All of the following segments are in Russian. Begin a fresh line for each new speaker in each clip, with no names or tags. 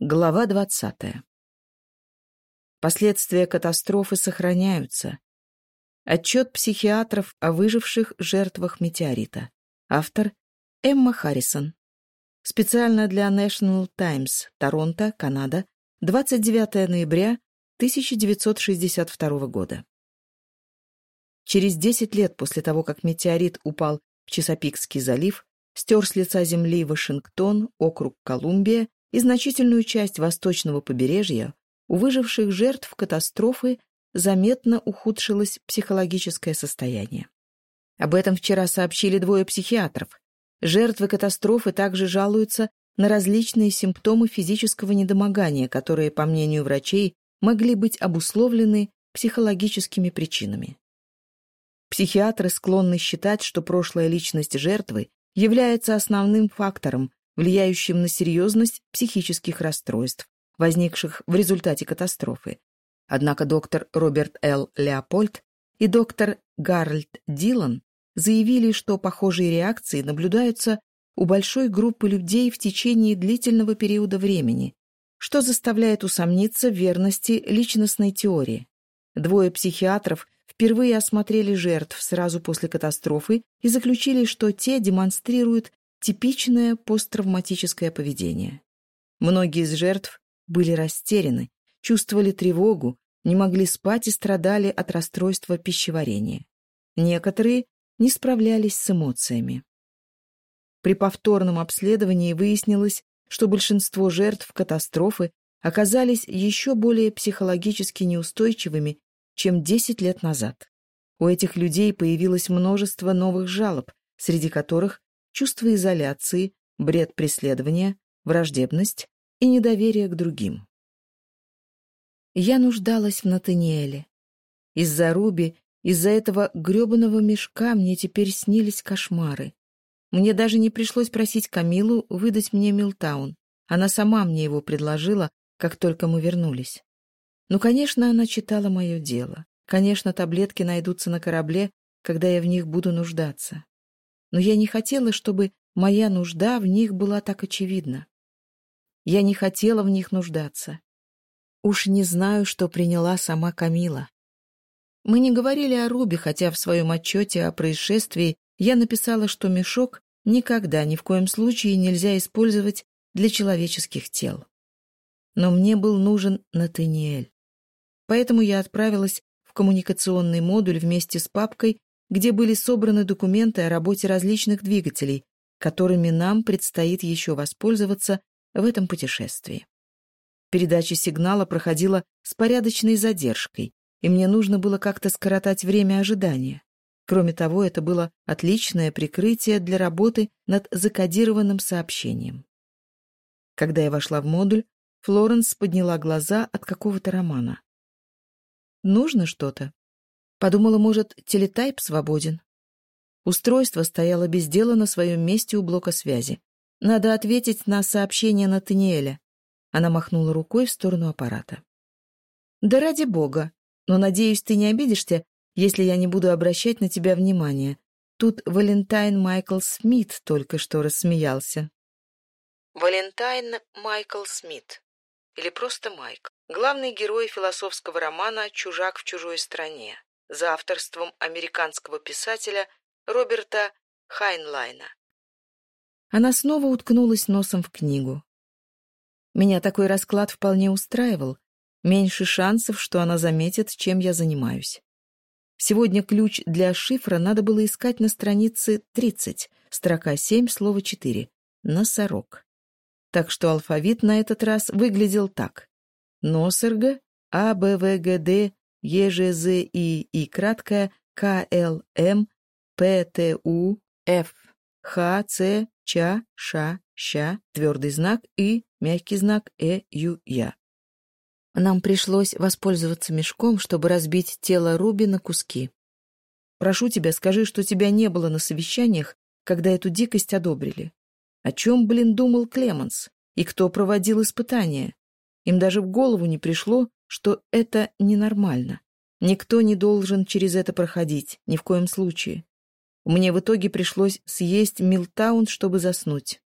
Глава 20. Последствия катастрофы сохраняются. Отчет психиатров о выживших жертвах метеорита. Автор Эмма Харрисон. Специально для National Times, Торонто, Канада, 29 ноября 1962 года. Через 10 лет после того, как метеорит упал в Чесапикский залив, стер с лица земли Вашингтон, округ Колумбия и значительную часть восточного побережья у выживших жертв катастрофы заметно ухудшилось психологическое состояние. Об этом вчера сообщили двое психиатров. Жертвы катастрофы также жалуются на различные симптомы физического недомогания, которые, по мнению врачей, могли быть обусловлены психологическими причинами. Психиатры склонны считать, что прошлая личность жертвы является основным фактором, влияющим на серьезность психических расстройств, возникших в результате катастрофы. Однако доктор Роберт Л. Леопольд и доктор Гарольд Дилан заявили, что похожие реакции наблюдаются у большой группы людей в течение длительного периода времени, что заставляет усомниться в верности личностной теории. Двое психиатров впервые осмотрели жертв сразу после катастрофы и заключили, что те демонстрируют типичное посттравматическое поведение. Многие из жертв были растеряны, чувствовали тревогу, не могли спать и страдали от расстройства пищеварения. Некоторые не справлялись с эмоциями. При повторном обследовании выяснилось, что большинство жертв катастрофы оказались еще более психологически неустойчивыми, чем 10 лет назад. У этих людей появилось множество новых жалоб, среди которых чувство изоляции, бред преследования, враждебность и недоверие к другим. Я нуждалась в Натаниэле. Из-за Руби, из-за этого грёбаного мешка мне теперь снились кошмары. Мне даже не пришлось просить Камилу выдать мне Милтаун. Она сама мне его предложила, как только мы вернулись. Ну, конечно, она читала мое дело. Конечно, таблетки найдутся на корабле, когда я в них буду нуждаться но я не хотела, чтобы моя нужда в них была так очевидна. Я не хотела в них нуждаться. Уж не знаю, что приняла сама Камила. Мы не говорили о Рубе, хотя в своем отчете о происшествии я написала, что мешок никогда ни в коем случае нельзя использовать для человеческих тел. Но мне был нужен Натаниэль. Поэтому я отправилась в коммуникационный модуль вместе с папкой где были собраны документы о работе различных двигателей, которыми нам предстоит еще воспользоваться в этом путешествии. Передача сигнала проходила с порядочной задержкой, и мне нужно было как-то скоротать время ожидания. Кроме того, это было отличное прикрытие для работы над закодированным сообщением. Когда я вошла в модуль, Флоренс подняла глаза от какого-то романа. «Нужно что-то?» Подумала, может, телетайп свободен. Устройство стояло без дела на своем месте у блока связи. Надо ответить на сообщение Натаниэля. Она махнула рукой в сторону аппарата. «Да ради бога. Но, надеюсь, ты не обидишься, если я не буду обращать на тебя внимания. Тут Валентайн Майкл Смит только что рассмеялся». Валентайн Майкл Смит. Или просто Майк. Главный герой философского романа «Чужак в чужой стране» за авторством американского писателя Роберта Хайнлайна. Она снова уткнулась носом в книгу. Меня такой расклад вполне устраивал. Меньше шансов, что она заметит, чем я занимаюсь. Сегодня ключ для шифра надо было искать на странице 30, строка 7, слово 4, носорог. Так что алфавит на этот раз выглядел так. Носорга, А, Б, В, Г, Д, ЕЖЗИИ КЛМ ПТУ Ф ХЦ Ч Ш Щ твердый знак и мягкий знак Э Ю Я. Нам пришлось воспользоваться мешком, чтобы разбить тело Руби на куски. Прошу тебя, скажи, что тебя не было на совещаниях, когда эту дикость одобрили. О чем, блин, думал Клеманс? И кто проводил испытания? Им даже в голову не пришло, что это ненормально. Никто не должен через это проходить, ни в коем случае. Мне в итоге пришлось съесть Милтаун, чтобы заснуть.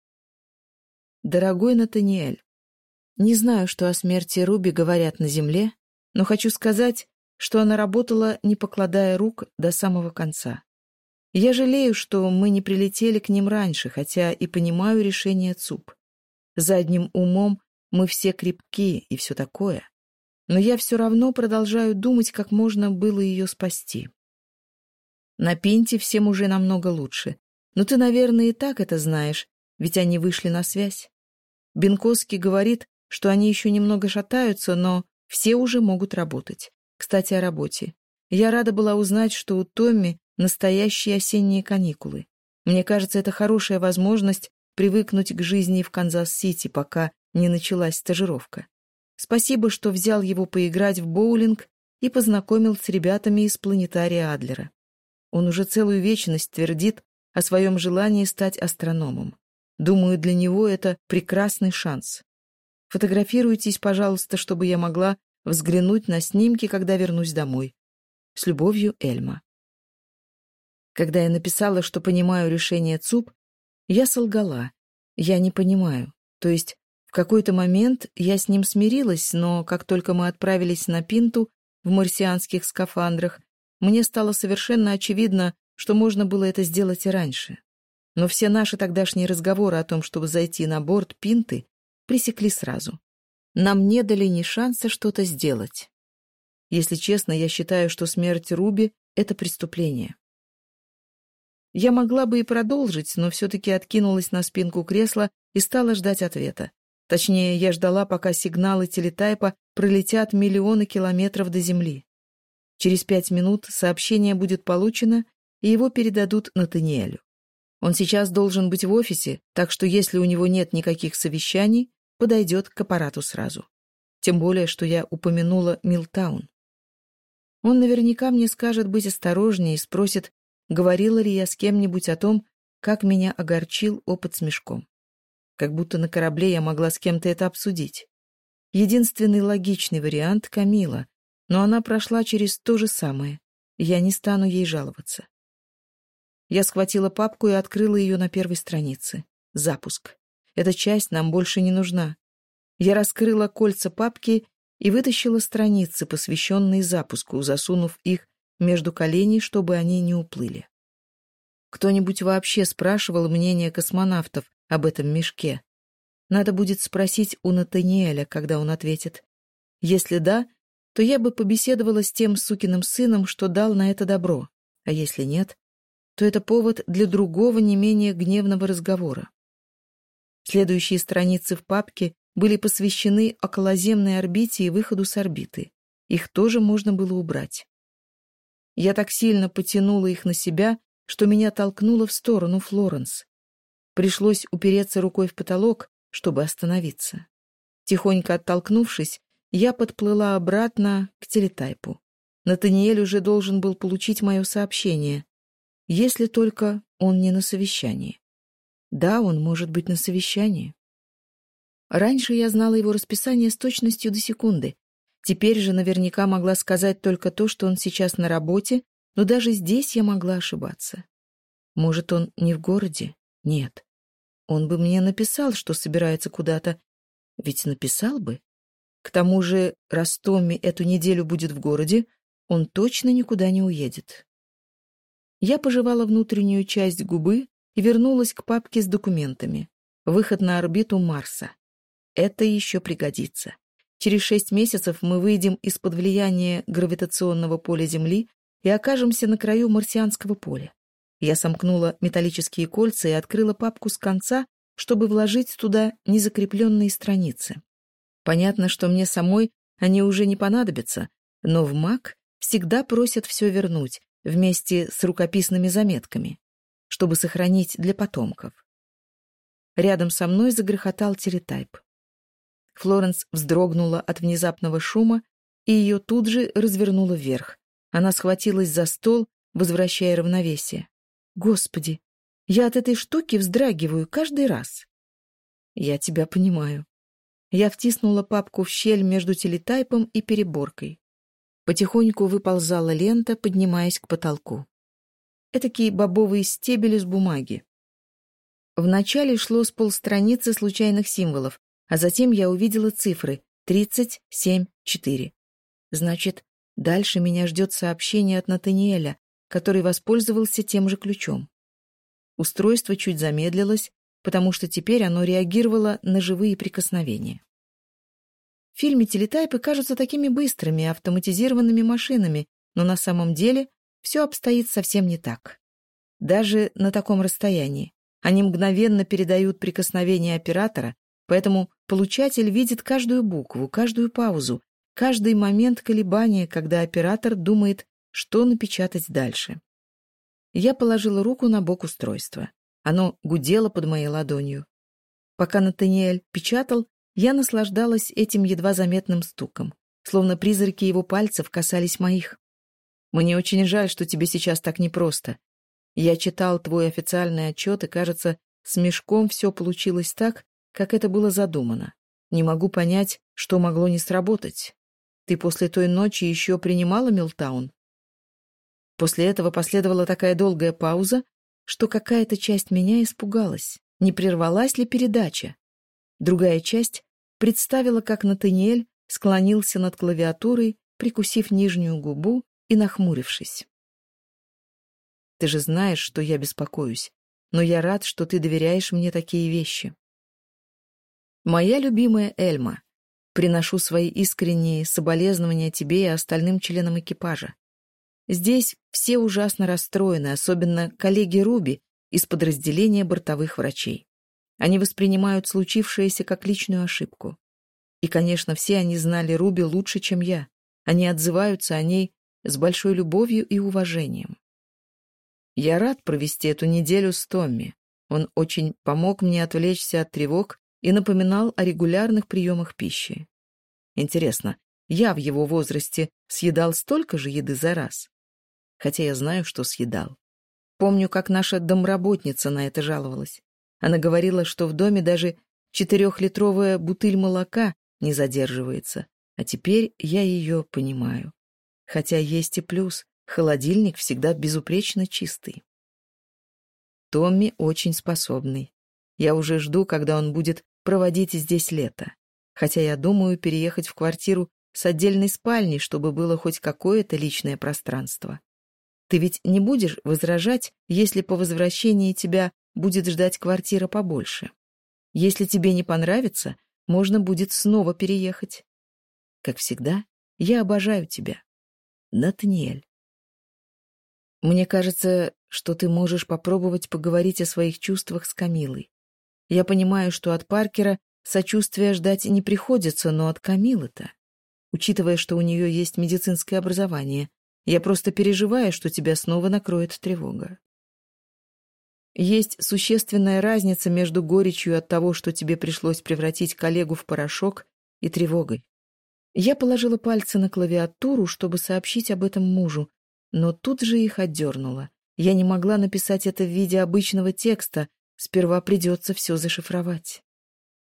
Дорогой Натаниэль, не знаю, что о смерти Руби говорят на земле, но хочу сказать, что она работала, не покладая рук, до самого конца. Я жалею, что мы не прилетели к ним раньше, хотя и понимаю решение ЦУП. Задним умом мы все крепки и все такое. Но я все равно продолжаю думать, как можно было ее спасти. На Пинте всем уже намного лучше. Но ты, наверное, и так это знаешь, ведь они вышли на связь. Бенковский говорит, что они еще немного шатаются, но все уже могут работать. Кстати, о работе. Я рада была узнать, что у Томми настоящие осенние каникулы. Мне кажется, это хорошая Спасибо, что взял его поиграть в боулинг и познакомил с ребятами из планетария Адлера. Он уже целую вечность твердит о своем желании стать астрономом. Думаю, для него это прекрасный шанс. Фотографируйтесь, пожалуйста, чтобы я могла взглянуть на снимки, когда вернусь домой. С любовью, Эльма. Когда я написала, что понимаю решение ЦУП, я солгала. Я не понимаю. То есть в какой-то момент я с ним смирилась, но как только мы отправились на пинту в марсианских скафандрах, мне стало совершенно очевидно, что можно было это сделать и раньше. Но все наши тогдашние разговоры о том, чтобы зайти на борт пинты, пресекли сразу. Нам не дали ни шанса что-то сделать. Если честно, я считаю, что смерть Руби — это преступление. Я могла бы и продолжить, но все-таки откинулась на спинку кресла и стала ждать ответа. Точнее, я ждала, пока сигналы телетайпа пролетят миллионы километров до Земли. Через пять минут сообщение будет получено, и его передадут Натаниэлю. Он сейчас должен быть в офисе, так что если у него нет никаких совещаний, подойдет к аппарату сразу. Тем более, что я упомянула Милтаун. Он наверняка мне скажет быть осторожнее и спросит, говорила ли я с кем-нибудь о том, как меня огорчил опыт с мешком как будто на корабле я могла с кем-то это обсудить. Единственный логичный вариант — Камила, но она прошла через то же самое. Я не стану ей жаловаться. Я схватила папку и открыла ее на первой странице. Запуск. Эта часть нам больше не нужна. Я раскрыла кольца папки и вытащила страницы, посвященные запуску, засунув их между коленей, чтобы они не уплыли. Кто-нибудь вообще спрашивал мнение космонавтов об этом мешке. Надо будет спросить у Натаниэля, когда он ответит. Если да, то я бы побеседовала с тем сукиным сыном, что дал на это добро. А если нет, то это повод для другого не менее гневного разговора. Следующие страницы в папке были посвящены околоземной орбите и выходу с орбиты. Их тоже можно было убрать. Я так сильно потянула их на себя, что меня толкнуло в сторону Флоренс. Пришлось упереться рукой в потолок, чтобы остановиться. Тихонько оттолкнувшись, я подплыла обратно к телетайпу. Натаниэль уже должен был получить мое сообщение, если только он не на совещании. Да, он может быть на совещании. Раньше я знала его расписание с точностью до секунды. Теперь же наверняка могла сказать только то, что он сейчас на работе, но даже здесь я могла ошибаться. Может, он не в городе? Нет. Он бы мне написал, что собирается куда-то. Ведь написал бы. К тому же, раз Томми эту неделю будет в городе, он точно никуда не уедет. Я пожевала внутреннюю часть губы и вернулась к папке с документами. Выход на орбиту Марса. Это еще пригодится. Через шесть месяцев мы выйдем из-под влияния гравитационного поля Земли и окажемся на краю марсианского поля. Я сомкнула металлические кольца и открыла папку с конца, чтобы вложить туда незакрепленные страницы. Понятно, что мне самой они уже не понадобятся, но в МАК всегда просят все вернуть вместе с рукописными заметками, чтобы сохранить для потомков. Рядом со мной загрохотал телетайп. Флоренс вздрогнула от внезапного шума, и ее тут же развернуло вверх. Она схватилась за стол, возвращая равновесие. Господи, я от этой штуки вздрагиваю каждый раз. Я тебя понимаю. Я втиснула папку в щель между телетайпом и переборкой. Потихоньку выползала лента, поднимаясь к потолку. Этакие бобовые стебели с бумаги. Вначале шло с полстраницы случайных символов, а затем я увидела цифры 37-4. Значит, дальше меня ждет сообщение от Натаниэля, который воспользовался тем же ключом. Устройство чуть замедлилось, потому что теперь оно реагировало на живые прикосновения. В фильме телетайпы кажутся такими быстрыми, автоматизированными машинами, но на самом деле все обстоит совсем не так. Даже на таком расстоянии. Они мгновенно передают прикосновение оператора, поэтому получатель видит каждую букву, каждую паузу, каждый момент колебания, когда оператор думает что напечатать дальше. Я положила руку на бок устройства. Оно гудело под моей ладонью. Пока Натаниэль печатал, я наслаждалась этим едва заметным стуком, словно призраки его пальцев касались моих. «Мне очень жаль, что тебе сейчас так непросто. Я читал твой официальный отчет, и, кажется, с мешком все получилось так, как это было задумано. Не могу понять, что могло не сработать. Ты после той ночи еще принимала Милтаун?» После этого последовала такая долгая пауза, что какая-то часть меня испугалась, не прервалась ли передача. Другая часть представила, как Натаниэль склонился над клавиатурой, прикусив нижнюю губу и нахмурившись. «Ты же знаешь, что я беспокоюсь, но я рад, что ты доверяешь мне такие вещи. Моя любимая Эльма, приношу свои искренние соболезнования тебе и остальным членам экипажа. Здесь все ужасно расстроены, особенно коллеги Руби из подразделения бортовых врачей. Они воспринимают случившееся как личную ошибку. И, конечно, все они знали Руби лучше, чем я. Они отзываются о ней с большой любовью и уважением. Я рад провести эту неделю с Томми. Он очень помог мне отвлечься от тревог и напоминал о регулярных приемах пищи. Интересно, я в его возрасте съедал столько же еды за раз? Хотя я знаю, что съедал. Помню, как наша домработница на это жаловалась. Она говорила, что в доме даже четырехлитровая бутыль молока не задерживается, а теперь я ее понимаю. Хотя есть и плюс. Холодильник всегда безупречно чистый. Томми очень способный. Я уже жду, когда он будет проводить здесь лето. Хотя я думаю переехать в квартиру с отдельной спальней, чтобы было хоть какое-то личное пространство. Ты ведь не будешь возражать, если по возвращении тебя будет ждать квартира побольше. Если тебе не понравится, можно будет снова переехать. Как всегда, я обожаю тебя. Натаниэль. Мне кажется, что ты можешь попробовать поговорить о своих чувствах с Камилой. Я понимаю, что от Паркера сочувствия ждать не приходится, но от Камилы-то, учитывая, что у нее есть медицинское образование, я просто переживаю, что тебя снова накроет тревога. Есть существенная разница между горечью от того, что тебе пришлось превратить коллегу в порошок, и тревогой. Я положила пальцы на клавиатуру, чтобы сообщить об этом мужу, но тут же их отдернула. Я не могла написать это в виде обычного текста, сперва придется все зашифровать.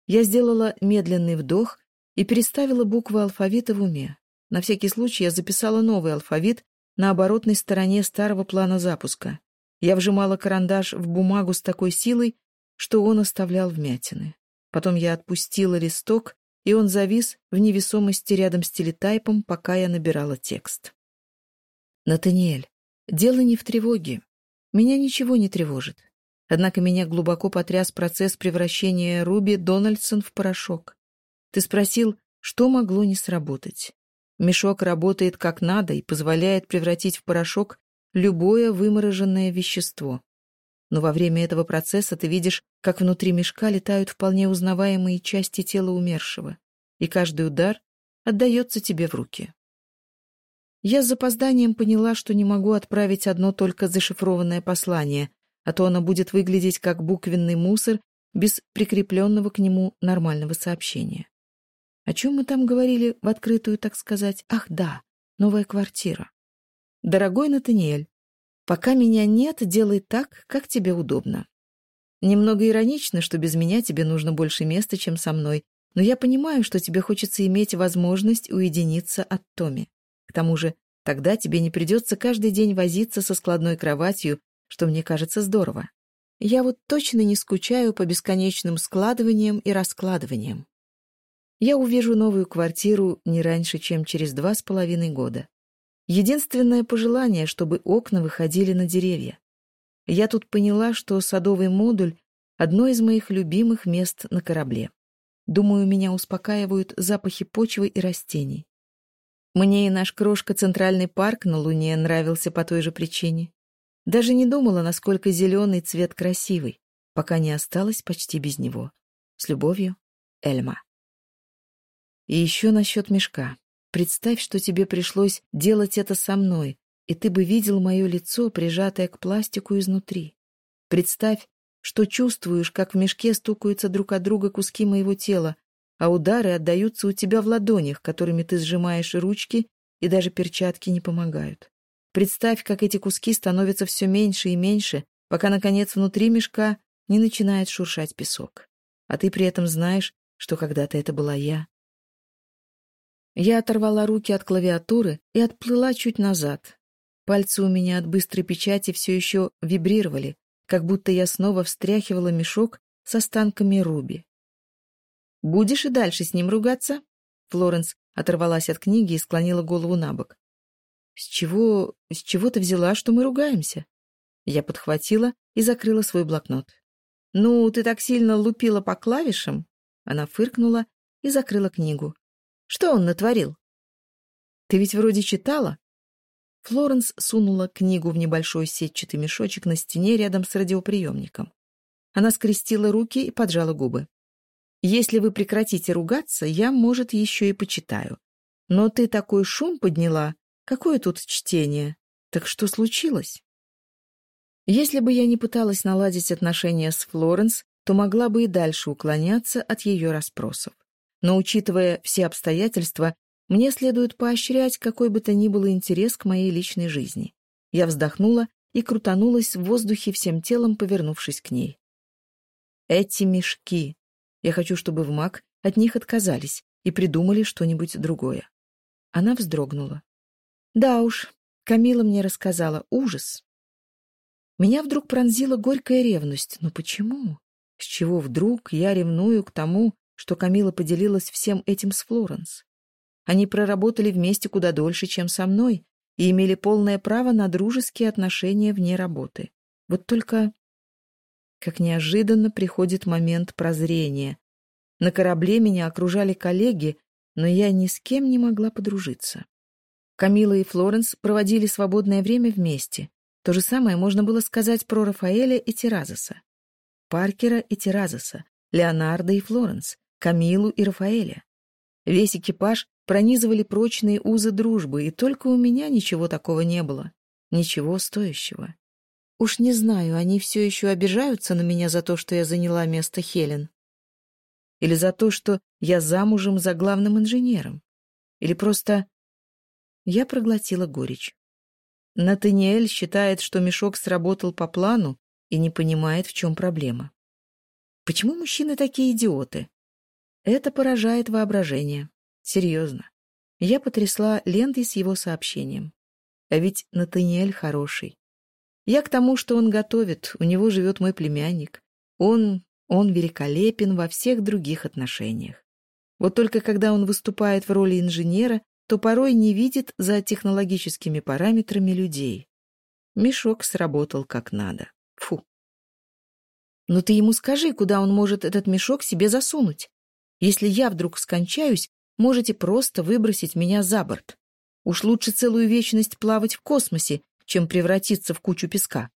Я сделала медленный вдох и переставила буквы алфавита в уме. На всякий случай я записала новый алфавит на оборотной стороне старого плана запуска. Я вжимала карандаш в бумагу с такой силой, что он оставлял вмятины. Потом я отпустила листок и он завис в невесомости рядом с телетайпом, пока я набирала текст. «Натаниэль, дело не в тревоге. Меня ничего не тревожит. Однако меня глубоко потряс процесс превращения Руби Дональдсон в порошок. Ты спросил, что могло не сработать. Мешок работает как надо и позволяет превратить в порошок любое вымороженное вещество. Но во время этого процесса ты видишь, как внутри мешка летают вполне узнаваемые части тела умершего, и каждый удар отдается тебе в руки. Я с запозданием поняла, что не могу отправить одно только зашифрованное послание, а то оно будет выглядеть как буквенный мусор без прикрепленного к нему нормального сообщения. О чем мы там говорили в открытую, так сказать? Ах, да, новая квартира. Дорогой Натаниэль, Пока меня нет, делай так, как тебе удобно. Немного иронично, что без меня тебе нужно больше места, чем со мной, но я понимаю, что тебе хочется иметь возможность уединиться от Томи. К тому же, тогда тебе не придется каждый день возиться со складной кроватью, что мне кажется здорово. Я вот точно не скучаю по бесконечным складываниям и раскладываниям. я увижу новую квартиру не раньше, чем через два с половиной года. Единственное пожелание, чтобы окна выходили на деревья. Я тут поняла, что садовый модуль — одно из моих любимых мест на корабле. Думаю, меня успокаивают запахи почвы и растений. Мне и наш крошка Центральный парк на Луне нравился по той же причине. Даже не думала, насколько зеленый цвет красивый, пока не осталась почти без него. С любовью, Эльма. И еще насчет мешка. Представь, что тебе пришлось делать это со мной, и ты бы видел мое лицо, прижатое к пластику изнутри. Представь, что чувствуешь, как в мешке стукаются друг от друга куски моего тела, а удары отдаются у тебя в ладонях, которыми ты сжимаешь ручки, и даже перчатки не помогают. Представь, как эти куски становятся все меньше и меньше, пока, наконец, внутри мешка не начинает шуршать песок. А ты при этом знаешь, что когда-то это была я. Я оторвала руки от клавиатуры и отплыла чуть назад. Пальцы у меня от быстрой печати все еще вибрировали, как будто я снова встряхивала мешок с останками Руби. «Будешь и дальше с ним ругаться?» Флоренс оторвалась от книги и склонила голову на Что он натворил? Ты ведь вроде читала? Флоренс сунула книгу в небольшой сетчатый мешочек на стене рядом с радиоприемником. Она скрестила руки и поджала губы. «Если вы прекратите ругаться, я, может, еще и почитаю. Но ты такой шум подняла. Какое тут чтение? Так что случилось?» Если бы я не пыталась наладить отношения с Флоренс, то могла бы и дальше уклоняться от ее расспросов. Но, учитывая все обстоятельства, мне следует поощрять какой бы то ни было интерес к моей личной жизни. Я вздохнула и крутанулась в воздухе всем телом, повернувшись к ней. Эти мешки. Я хочу, чтобы в маг от них отказались и придумали что-нибудь другое. Она вздрогнула. Да уж, Камила мне рассказала. Ужас. Меня вдруг пронзила горькая ревность. Но «Ну почему? С чего вдруг я ревную к тому, что Камила поделилась всем этим с Флоренс. Они проработали вместе куда дольше, чем со мной, и имели полное право на дружеские отношения вне работы. Вот только... Как неожиданно приходит момент прозрения. На корабле меня окружали коллеги, но я ни с кем не могла подружиться. Камила и Флоренс проводили свободное время вместе. То же самое можно было сказать про Рафаэля и Теразоса. Паркера и Теразоса, Леонардо и Флоренс. Камилу и Рафаэля. Весь экипаж пронизывали прочные узы дружбы, и только у меня ничего такого не было. Ничего стоящего. Уж не знаю, они все еще обижаются на меня за то, что я заняла место Хелен. Или за то, что я замужем за главным инженером. Или просто... Я проглотила горечь. Натаниэль считает, что мешок сработал по плану и не понимает, в чем проблема. Почему мужчины такие идиоты? Это поражает воображение. Серьезно. Я потрясла лентой с его сообщением. А ведь Натаниэль хороший. Я к тому, что он готовит, у него живет мой племянник. Он... он великолепен во всех других отношениях. Вот только когда он выступает в роли инженера, то порой не видит за технологическими параметрами людей. Мешок сработал как надо. Фу. Но ну ты ему скажи, куда он может этот мешок себе засунуть. Если я вдруг скончаюсь, можете просто выбросить меня за борт. Уж лучше целую вечность плавать в космосе, чем превратиться в кучу песка.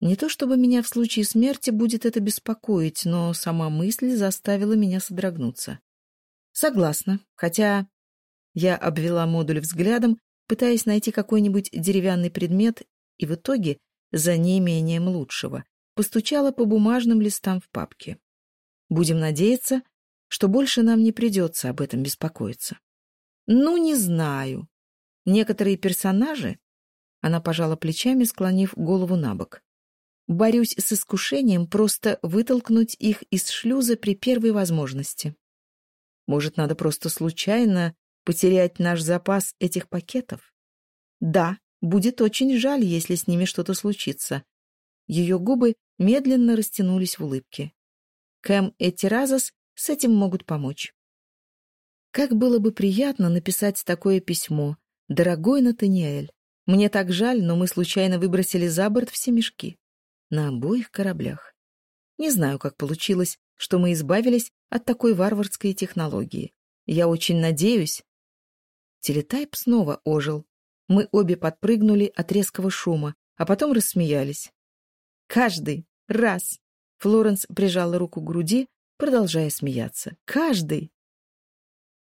Не то чтобы меня в случае смерти будет это беспокоить, но сама мысль заставила меня содрогнуться. Согласна, хотя... Я обвела модуль взглядом, пытаясь найти какой-нибудь деревянный предмет, и в итоге, за неимением лучшего, постучала по бумажным листам в папке. Будем надеяться, что больше нам не придется об этом беспокоиться. Ну, не знаю. Некоторые персонажи... Она пожала плечами, склонив голову на бок. Борюсь с искушением просто вытолкнуть их из шлюза при первой возможности. Может, надо просто случайно потерять наш запас этих пакетов? Да, будет очень жаль, если с ними что-то случится. Ее губы медленно растянулись в улыбке. Кэм и Теразос с этим могут помочь. Как было бы приятно написать такое письмо. «Дорогой Натаниэль, мне так жаль, но мы случайно выбросили за борт все мешки. На обоих кораблях. Не знаю, как получилось, что мы избавились от такой варварской технологии. Я очень надеюсь...» Телетайп снова ожил. Мы обе подпрыгнули от резкого шума, а потом рассмеялись. «Каждый! Раз!» Флоренс прижала руку к груди, продолжая смеяться. «Каждый!»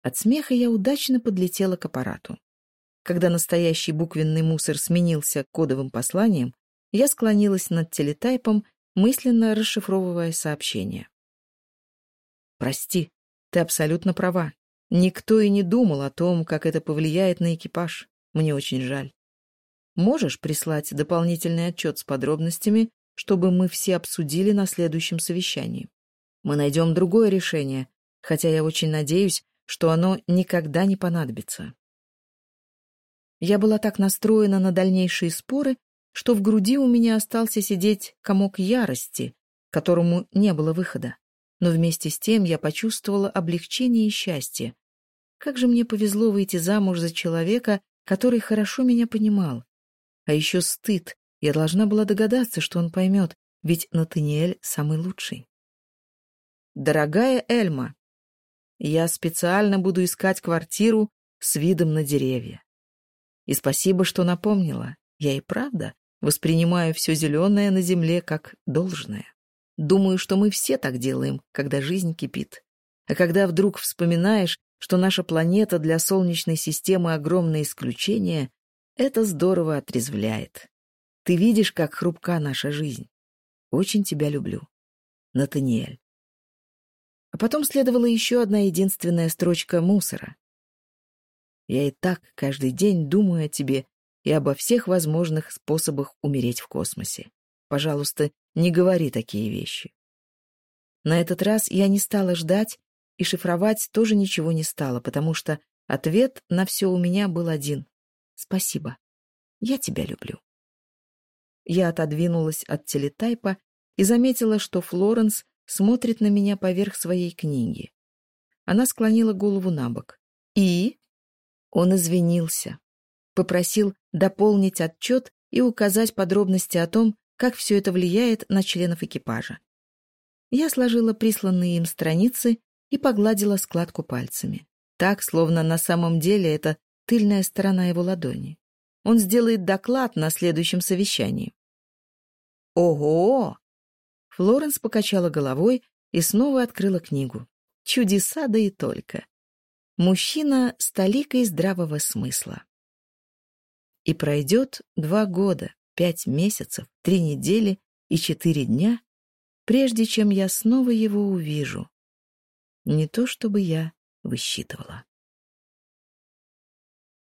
От смеха я удачно подлетела к аппарату. Когда настоящий буквенный мусор сменился кодовым посланием, я склонилась над телетайпом, мысленно расшифровывая сообщение. «Прости, ты абсолютно права. Никто и не думал о том, как это повлияет на экипаж. Мне очень жаль. Можешь прислать дополнительный отчет с подробностями, чтобы мы все обсудили на следующем совещании. Мы найдем другое решение, хотя я очень надеюсь, что оно никогда не понадобится. Я была так настроена на дальнейшие споры, что в груди у меня остался сидеть комок ярости, которому не было выхода. Но вместе с тем я почувствовала облегчение и счастье. Как же мне повезло выйти замуж за человека, который хорошо меня понимал. А еще стыд, Я должна была догадаться, что он поймет, ведь Натаниэль самый лучший. «Дорогая Эльма, я специально буду искать квартиру с видом на деревья. И спасибо, что напомнила. Я и правда воспринимаю все зеленое на земле как должное. Думаю, что мы все так делаем, когда жизнь кипит. А когда вдруг вспоминаешь, что наша планета для Солнечной системы огромное исключение, это здорово отрезвляет. Ты видишь, как хрупка наша жизнь. Очень тебя люблю. Натаниэль. А потом следовала еще одна единственная строчка мусора. Я и так каждый день думаю о тебе и обо всех возможных способах умереть в космосе. Пожалуйста, не говори такие вещи. На этот раз я не стала ждать, и шифровать тоже ничего не стала, потому что ответ на все у меня был один. Спасибо. Я тебя люблю. Я отодвинулась от телетайпа и заметила, что Флоренс смотрит на меня поверх своей книги. Она склонила голову на бок. И? Он извинился. Попросил дополнить отчет и указать подробности о том, как все это влияет на членов экипажа. Я сложила присланные им страницы и погладила складку пальцами. Так, словно на самом деле это тыльная сторона его ладони. Он сделает доклад на следующем совещании. «Ого!» Флоренс покачала головой и снова открыла книгу. «Чудеса, да и только!» Мужчина с толикой здравого смысла. И пройдет два года, пять месяцев, три недели и четыре дня, прежде чем я снова его увижу. Не то чтобы я высчитывала.